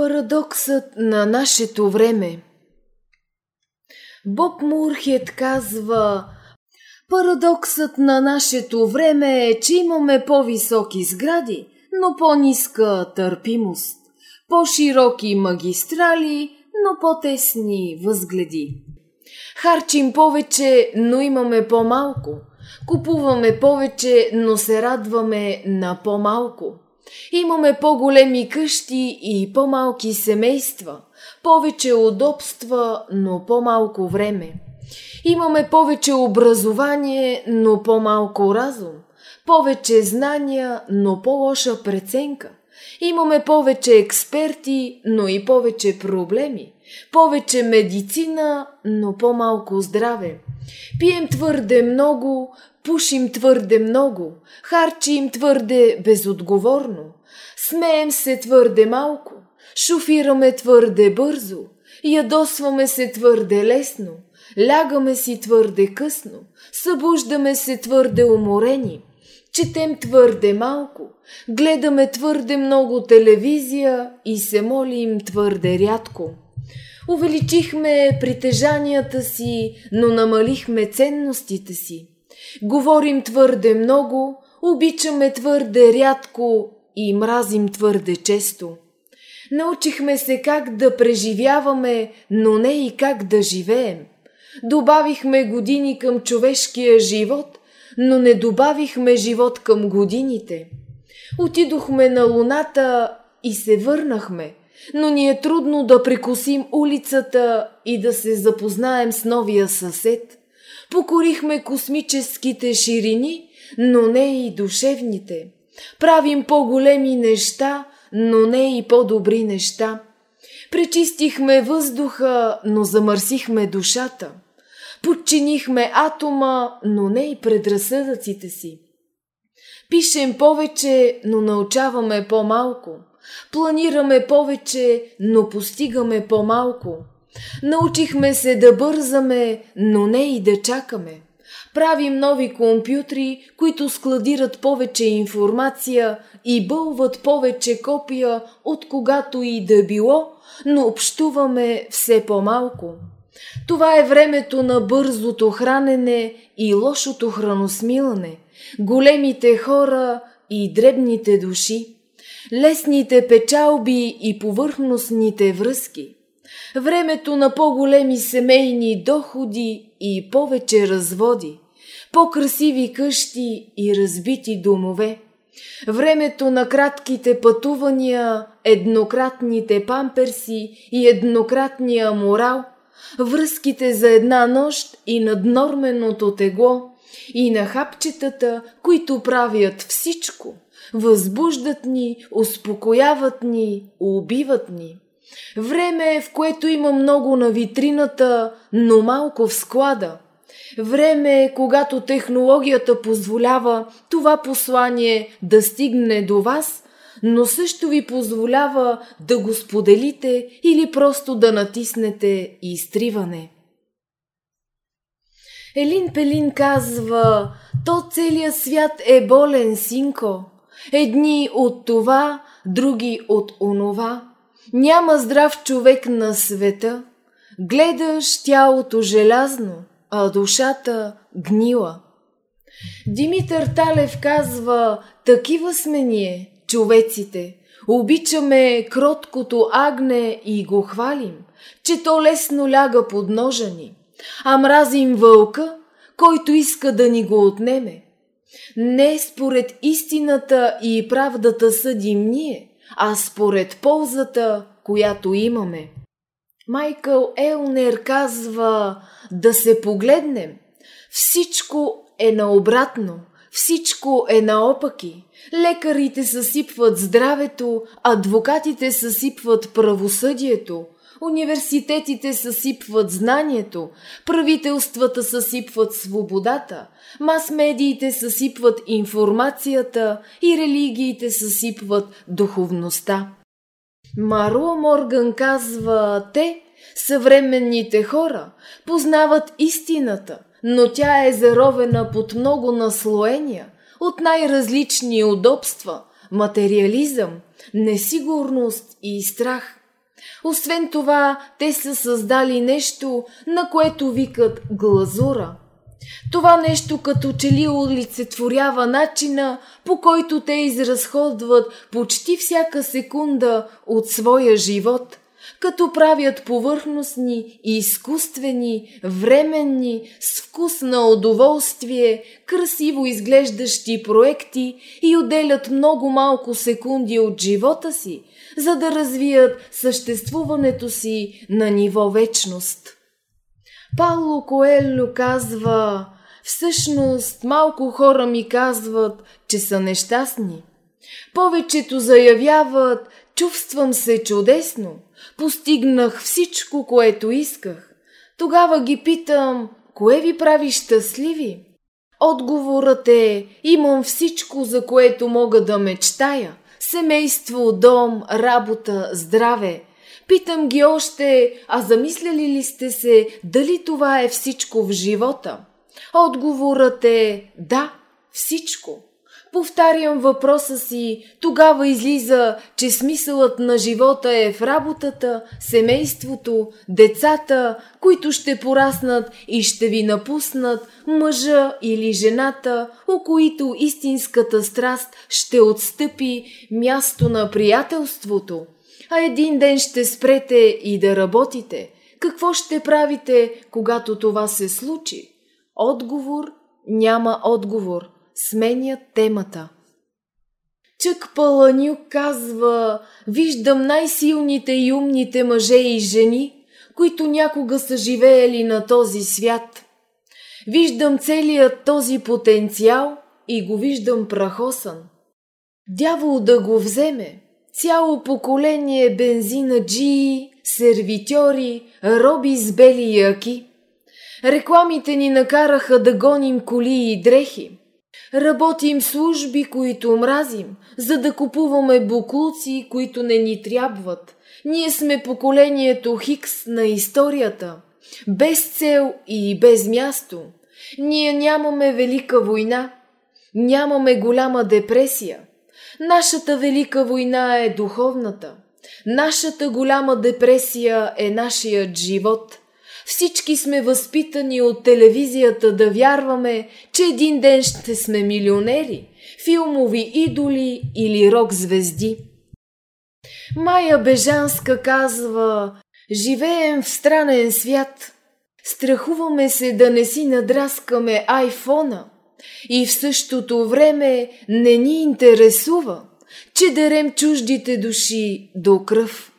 Парадоксът на нашето време Боб Мурхет казва Парадоксът на нашето време е, че имаме по-високи сгради, но по-ниска търпимост, по-широки магистрали, но по-тесни възгледи. Харчим повече, но имаме по-малко. Купуваме повече, но се радваме на по-малко. Имаме по-големи къщи и по-малки семейства, повече удобства, но по-малко време. Имаме повече образование, но по-малко разум, повече знания, но по-лоша преценка. Имаме повече експерти, но и повече проблеми. Повече медицина, но по-малко здраве. Пием твърде много, пушим твърде много, харчим твърде безотговорно, смеем се твърде малко, шофираме твърде бързо, ядосваме се твърде лесно, лягаме си твърде късно, събуждаме се твърде уморени, четем твърде малко, гледаме твърде много телевизия и се молим твърде рядко. Увеличихме притежанията си, но намалихме ценностите си. Говорим твърде много, обичаме твърде рядко и мразим твърде често. Научихме се как да преживяваме, но не и как да живеем. Добавихме години към човешкия живот, но не добавихме живот към годините. Отидохме на луната и се върнахме, но ни е трудно да прекусим улицата и да се запознаем с новия съсед. Покорихме космическите ширини, но не и душевните. Правим по-големи неща, но не и по-добри неща. Пречистихме въздуха, но замърсихме душата. Подчинихме атома, но не и предразсъдъците си. Пишем повече, но научаваме по-малко. Планираме повече, но постигаме по-малко. Научихме се да бързаме, но не и да чакаме. Правим нови компютри, които складират повече информация и бълват повече копия от когато и да било, но общуваме все по-малко. Това е времето на бързото хранене и лошото храносмилане, големите хора и дребните души, лесните печалби и повърхностните връзки – времето на по-големи семейни доходи и повече разводи, по-красиви къщи и разбити домове, времето на кратките пътувания, еднократните памперси и еднократния морал, връзките за една нощ и наднорменото тегло, и на хапчетата, които правят всичко, възбуждат ни, успокояват ни, убиват ни. Време е, в което има много на витрината, но малко в склада. Време е, когато технологията позволява това послание да стигне до вас, но също ви позволява да го споделите или просто да натиснете изтриване. Елин Пелин казва, то целият свят е болен, синко. Едни от това, други от онова. Няма здрав човек на света. Гледаш тялото желязно, а душата гнила. Димитър Талев казва, такива сме ние, човеците. Обичаме кроткото агне и го хвалим, че то лесно ляга под ножа ни. А мразим вълка, който иска да ни го отнеме. Не според истината и правдата съдим ние, а според ползата, която имаме. Майкъл Елнер казва да се погледнем. Всичко е наобратно, всичко е наопаки. Лекарите съсипват здравето, адвокатите съсипват правосъдието, университетите съсипват знанието, правителствата съсипват свободата, мас-медиите съсипват информацията и религиите съсипват духовността. Маро Морган казва, те, съвременните хора, познават истината, но тя е заровена под много наслоения, от най-различни удобства, материализъм, несигурност и страх – Освен това, те са създали нещо, на което викат глазура. Това нещо като че ли олицетворява начина, по който те изразходват почти всяка секунда от своя живот, като правят повърхностни и изкуствени, временни, с вкус на удоволствие, красиво изглеждащи проекти и отделят много малко секунди от живота си, за да развият съществуването си на ниво вечност. Пауло Коелло казва, всъщност малко хора ми казват, че са нещастни. Повечето заявяват, чувствам се чудесно, постигнах всичко, което исках. Тогава ги питам, кое ви прави щастливи? Отговорът е, имам всичко, за което мога да мечтая. Семейство, дом, работа, здраве. Питам ги още, а замисляли ли сте се дали това е всичко в живота? Отговорът е да, всичко. Повтарям въпроса си, тогава излиза, че смисълът на живота е в работата, семейството, децата, които ще пораснат и ще ви напуснат, мъжа или жената, у които истинската страст ще отстъпи място на приятелството. А един ден ще спрете и да работите. Какво ще правите, когато това се случи? Отговор няма отговор – сменя темата. Чък Паланюк казва, виждам най-силните и умните мъже и жени, които някога са живеели на този свят. Виждам целият този потенциал и го виждам прахосан. Дявол да го вземе. Цяло поколение бензинаджии, сервитьори, роби с бели яки. Рекламите ни накараха да гоним коли и дрехи. Работим служби, които мразим, за да купуваме буклуци, които не ни трябват. Ние сме поколението Хикс на историята. Без цел и без място. Ние нямаме велика война. Нямаме голяма депресия. Нашата велика война е духовната. Нашата голяма депресия е нашият живот – всички сме възпитани от телевизията да вярваме, че един ден ще сме милионери, филмови идоли или рок-звезди. Майя Бежанска казва Живеем в странен свят. Страхуваме се да не си надраскаме айфона и в същото време не ни интересува, че дерем чуждите души до кръв.